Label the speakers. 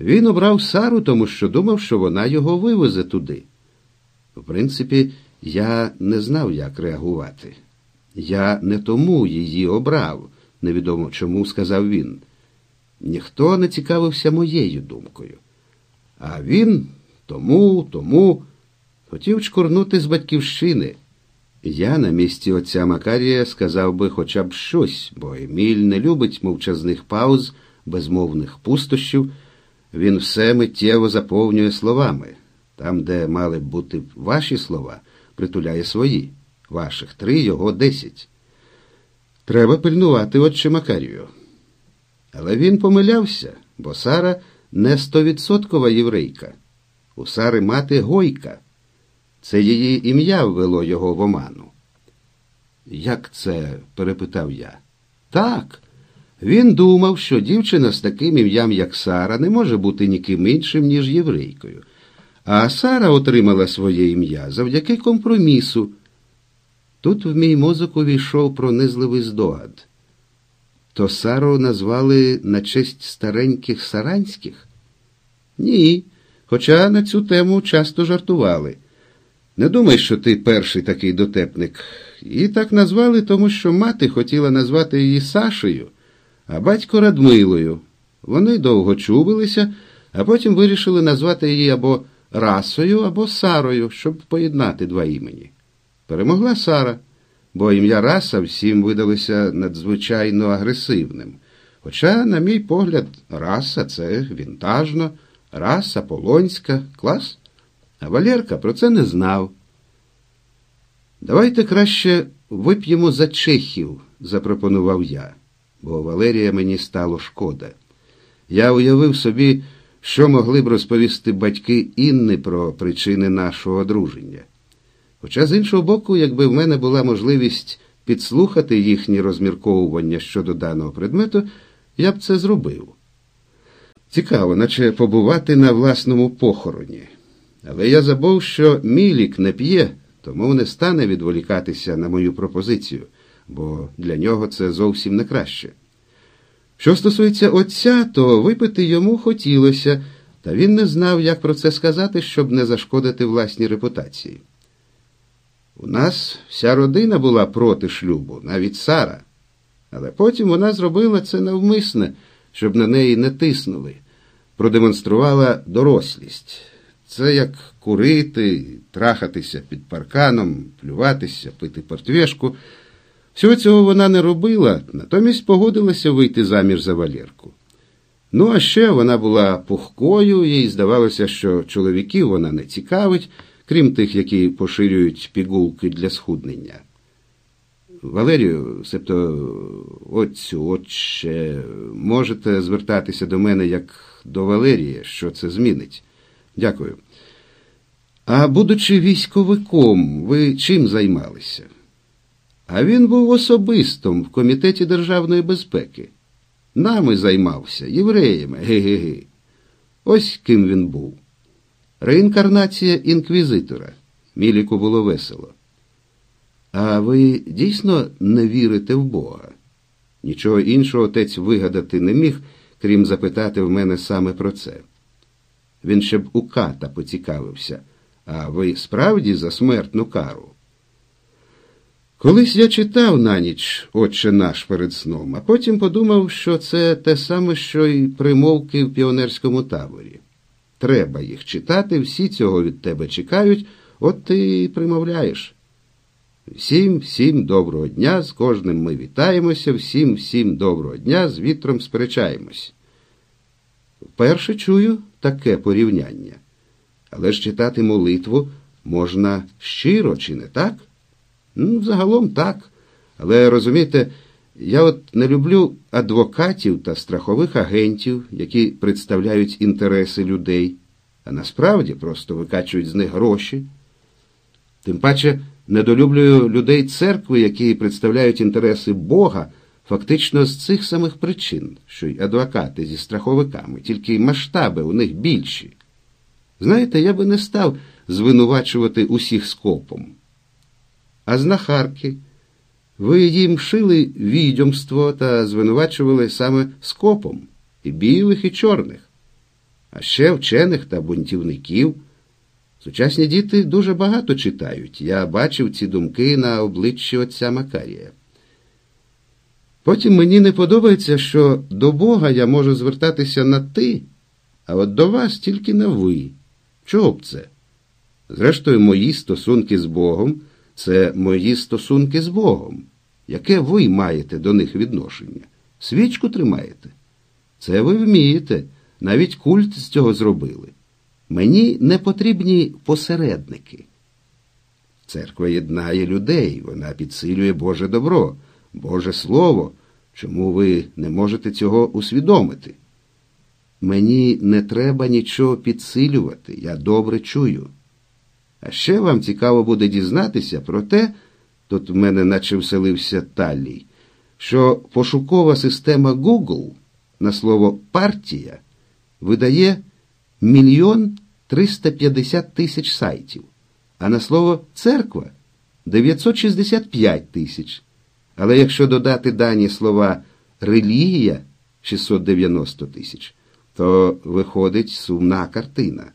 Speaker 1: Він обрав Сару, тому що думав, що вона його вивезе туди. В принципі, я не знав, як реагувати. Я не тому її обрав, невідомо чому сказав він. Ніхто не цікавився моєю думкою. А він тому, тому хотів чкурнути з батьківщини. Я на місці отця Макарія сказав би хоча б щось, бо Еміль не любить мовчазних пауз, безмовних пустощів. Він все миттєво заповнює словами. Там, де мали б бути ваші слова, притуляє свої. Ваших три, його десять. Треба пильнувати отче Макарію. Але він помилявся, бо Сара не стовідсоткова єврейка. У Сари мати Гойка. Це її ім'я ввело його в оману. Як це? перепитав я. Так. Він думав, що дівчина з таким ім'ям, як Сара, не може бути ніким іншим, ніж єврейкою. А Сара отримала своє ім'я завдяки компромісу. Тут в мій мозок увійшов пронизливий здогад. То Сару назвали на честь стареньких саранських? Ні, хоча на цю тему часто жартували. Не думай, що ти перший такий дотепник. Її так назвали, тому що мати хотіла назвати її Сашею, а батько Радмилою. Вони довго чубилися, а потім вирішили назвати її або Расою, або Сарою, щоб поєднати два імені. Перемогла Сара, бо ім'я Раса всім видалося надзвичайно агресивним. Хоча, на мій погляд, раса це вінтажно, раса полонська, клас. А Валерка про це не знав. Давайте краще вип'ємо за чехів, запропонував я, бо Валерія мені стало шкода. Я уявив собі, що могли б розповісти батьки Інни про причини нашого одруження. Хоча, з іншого боку, якби в мене була можливість підслухати їхні розмірковування щодо даного предмету, я б це зробив. Цікаво, наче побувати на власному похороні. Але я забув, що Мілік не п'є, тому не стане відволікатися на мою пропозицію, бо для нього це зовсім не краще. Що стосується отця, то випити йому хотілося, та він не знав, як про це сказати, щоб не зашкодити власній репутації. У нас вся родина була проти шлюбу, навіть Сара. Але потім вона зробила це навмисне, щоб на неї не тиснули, продемонструвала дорослість. Це як курити, трахатися під парканом, плюватися, пити портвешку. Всього цього вона не робила, натомість погодилася вийти заміж за Валерку. Ну, а ще вона була пухкою, їй здавалося, що чоловіків вона не цікавить, крім тих, які поширюють пігулки для схуднення. Валерію, себто отцю, отче, можете звертатися до мене як до Валерії, що це змінить. Дякую. А будучи військовиком, ви чим займалися? А він був особистом в Комітеті державної безпеки. Нами займався, євреями, ге-ге-ге. Ось ким він був. Реінкарнація інквізитора. Міліку було весело. А ви дійсно не вірите в Бога? Нічого іншого отець вигадати не міг, крім запитати в мене саме про це. Він ще б у ката поцікавився, а ви справді за смертну кару? Колись я читав на ніч Отче наш перед сном, а потім подумав, що це те саме, що й примовки в піонерському таборі. Треба їх читати, всі цього від тебе чекають, от ти і примовляєш. Всім, всім доброго дня, з кожним ми вітаємося, всім, всім доброго дня, з вітром сперечаємось. Вперше чую таке порівняння. Але ж читати молитву можна щиро, чи не так? Ну, загалом так. Але розумієте, я от не люблю адвокатів та страхових агентів, які представляють інтереси людей, а насправді просто викачують з них гроші. Тим паче недолюблюю людей церкви, які представляють інтереси Бога, фактично з цих самих причин, що й адвокати зі страховиками, тільки масштаби у них більші. Знаєте, я би не став звинувачувати усіх скопом. А знахарки, ви їм шили відьомство та звинувачували саме скопом і білих, і чорних. а ще вчених та бунтівників. Сучасні діти дуже багато читають. Я бачив ці думки на обличчі отця Макарія. Потім мені не подобається, що до Бога я можу звертатися на ти, а от до вас тільки на ви. Чого б це? Зрештою, мої стосунки з Богом це мої стосунки з Богом. Яке ви маєте до них відношення? Свічку тримаєте? Це ви вмієте, навіть культ з цього зробили. Мені не потрібні посередники. Церква єднає людей, вона підсилює Боже добро, Боже Слово. Чому ви не можете цього усвідомити? Мені не треба нічого підсилювати, я добре чую. А ще вам цікаво буде дізнатися про те, тут в мене наче вселився Таллій, що пошукова система Google на слово партія видає мільйон 350 тисяч сайтів, а на слово церква 965 тисяч. Але якщо додати дані слова релігія 690 тисяч, то виходить сумна картина.